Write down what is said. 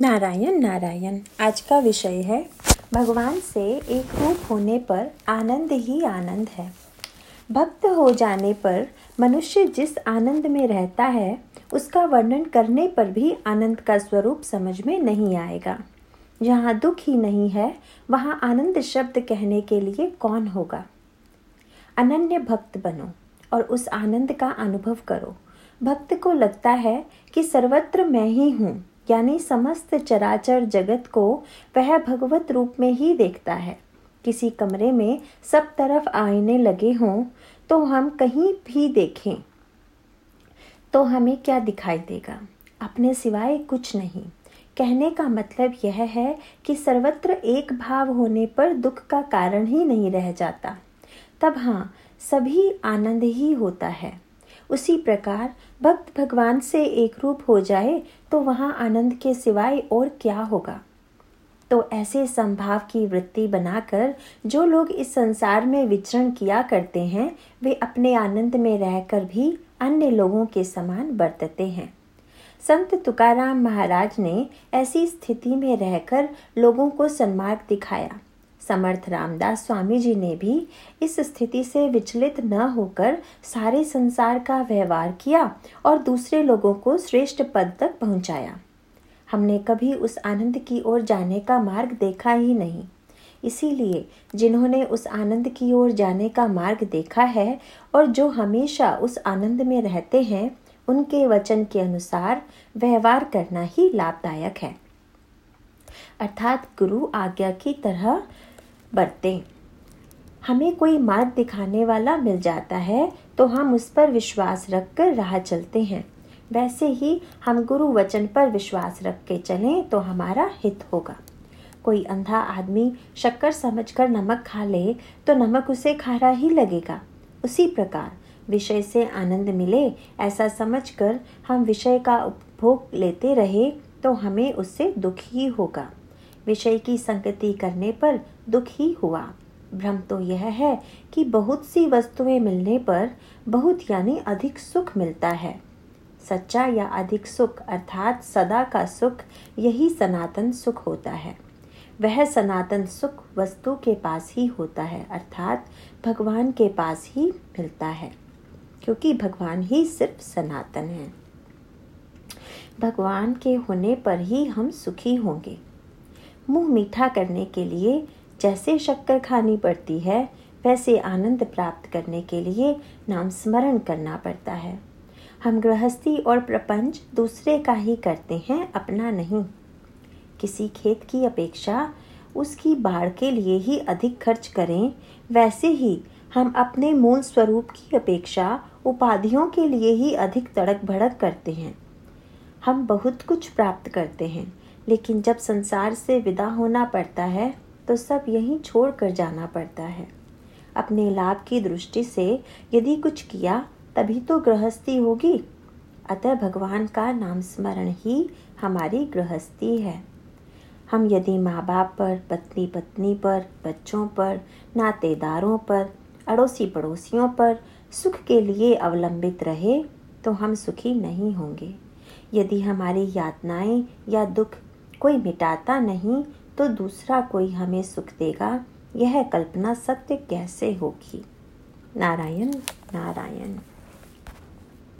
नारायण नारायण, आज का विषय है, भगवान से एक रूप होने पर आनंद ही आनंद है। भक्त हो जाने पर मनुष्य जिस आनंद में रहता है, उसका वर्णन करने पर भी आनंद का स्वरूप समझ में नहीं आएगा। जहाँ दुख ही नहीं है, वहाँ आनंद शब्द कहने के लिए कौन होगा? अनन्य भक्त बनो और उस आनंद का अनुभव करो। भक्त को लगता है कि सर्वत्र मैं ही हूँ यानी समस्त चराचर जगत को वह भगवत रूप में ही देखता है। किसी कमरे में सब तरफ़ आईने लगे हों तो हम कहीं भी देखें तो हमें क्या दिखाई देगा? अपने सिवाय कुछ नहीं। कहने का मतलब यह है कि सर्वत्र एक भाव होने पर दुख का कारण ही नहीं रह जाता। तब हाँ सभी आनंद ही होता है। उसी प्रकार भक्त भगवान से एक रूप हो जाए तो वहाँ आनंद के सिवाय और क्या होगा? तो ऐसे संभाव की वृत्ति बनाकर जो लोग इस संसार में विचरण किया करते हैं, वे अपने आनंद में रहकर भी अन्य लोगों के समान बरतते हैं। संत तुकाराम महाराज ने ऐसी स्थिति में रहकर लोगों को सन्मार्ग दिखाया। समर्थ रामदास स्वामी जी ने भी इस स्थिति से विचलित न होकर सारे संसार का व्यवहार किया और दूसरे लोगों को श्रेष्ठ पद तक पहुँचाया। हमने कभी उस आनंद की ओर जाने का मार्ग देखा ही नहीं। इसीलिए जिन्होंने उस आनंद की ओर जाने का मार्ग देखा है और जो हमेशा उस आनंद में रहते हैं, उनके वचन के अनुसार व्यवहार करना ही लाभदायक है। अर्थात गुरु आज्ञा की तरह बरतें हमें कोई मार्ग दिखाने वाला मिल जाता है तो हम उस पर विश्वास रखकर राह चलते हैं। वैसे ही हम गुरु वचन पर विश्वास रख के चलें तो हमारा हित होगा। कोई अंधा आदमी शक्कर समझकर नमक खा ले तो नमक उसे खारा ही लगेगा। उसी प्रकार विषय से आनंद मिले, ऐसा समझकर हम विषय का उपभोग लेते रहे तो हमें उससे दुख ही होगा। विषय की संगति करने पर दुख ही हुआ। भ्रम तो यह है कि बहुत सी वस्तुएँ मिलने पर बहुत यानी अधिक सुख मिलता है। सच्चा या अधिक सुख, अर्थात सदा का सुख, यही सनातन सुख होता है। वह सनातन सुख वस्तु के पास ही होता है, अर्थात भगवान के पास ही मिलता है, क्योंकि भगवान ही सिर्फ़ सनातन है। भगवान के होने पर ही हम सुखी होंगे। मुँह मीठा करने के लिए जैसे शक्कर खानी पड़ती है, वैसे आनंद प्राप्त करने के लिए नाम स्मरण करना पड़ता है। हम गृहस्थी और प्रपंच दूसरे का ही करते हैं, अपना नहीं। किसी खेत की अपेक्षा उसकी बाढ़ के लिए ही अधिक खर्च करें, वैसे ही हम अपने मूल स्वरूप की अपेक्षा उपाधियों के लिए ही अधिक तड़क भड़क करते हैं। हम बहुत कुछ प्राप्त करते हैं, लेकिन जब संसार से विदा होना पड़ता है तो सब यहीं छोड़ कर जाना पड़ता है। अपने लाभ की दृष्टि से यदि कुछ किया, तभी तो गृहस्थी होगी। अतः भगवान का नाम स्मरण ही हमारी गृहस्थी है। हम यदि माँ बाप पर पत्नी पत्नी पर, बच्चों पर, नातेदारों पर अड़ोसी पड़ोसियों पर सुख के लिए अवलंबित रहे तो हम सुखी नहीं होंगे। यदि हमारी यातनाएँ या दुख कोई मिटाता नहीं तो दूसरा कोई हमें सुख देगा? यह कल्पना सत्य कैसे होगी? नारायण नारायण।